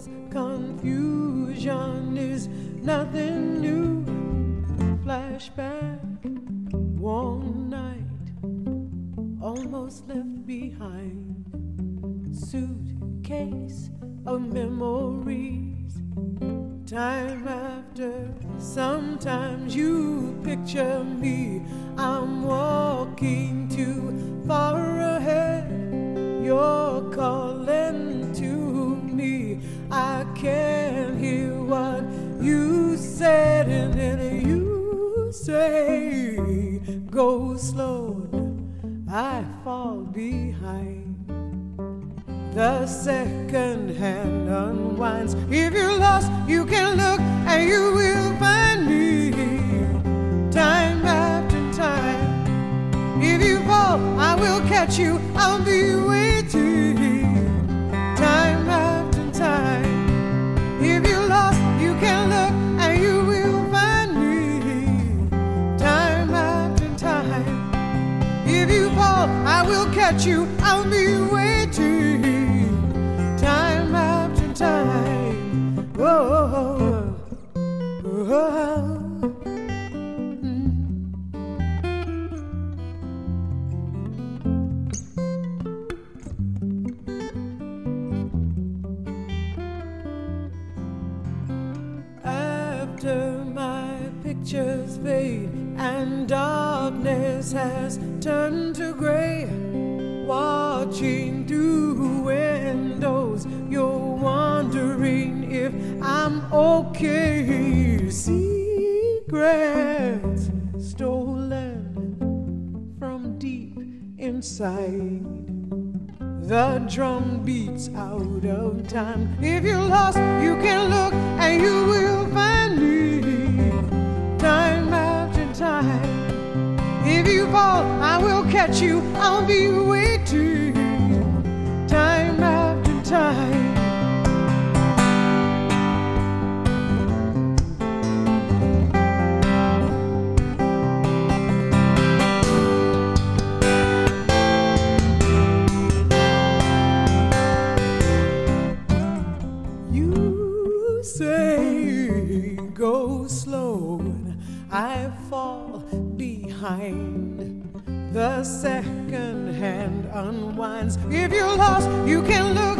cause confusion is nothing new. Flashback, one night, almost left behind. Suitcase of memories. Time after, sometimes you picture me. I'm walking too far ahead. You're calling. Say, Go slow. I fall behind. The second hand unwinds. If you're lost, you can look and you will find me. Time after time. If you fall, I will catch you. I'll be waiting. I'll be waiting. Time after time. Whoa. Whoa. After my pictures fade and darkness has turned to gray, watching through windows, you're wondering if I'm okay. Secrets stolen from deep inside. The drum beats out of time. If you're lost, you can look and you will find me. Time after time. If you fall, I will catch you. I'll be waiting. Time. You say go slow, I fall behind. The second hand unwinds. If you're lost, you can look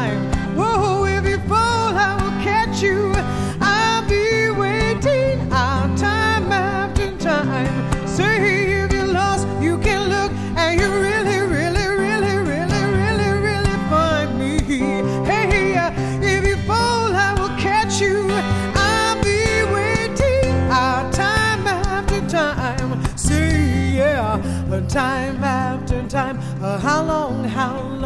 Time after time. Uh, how long? How long?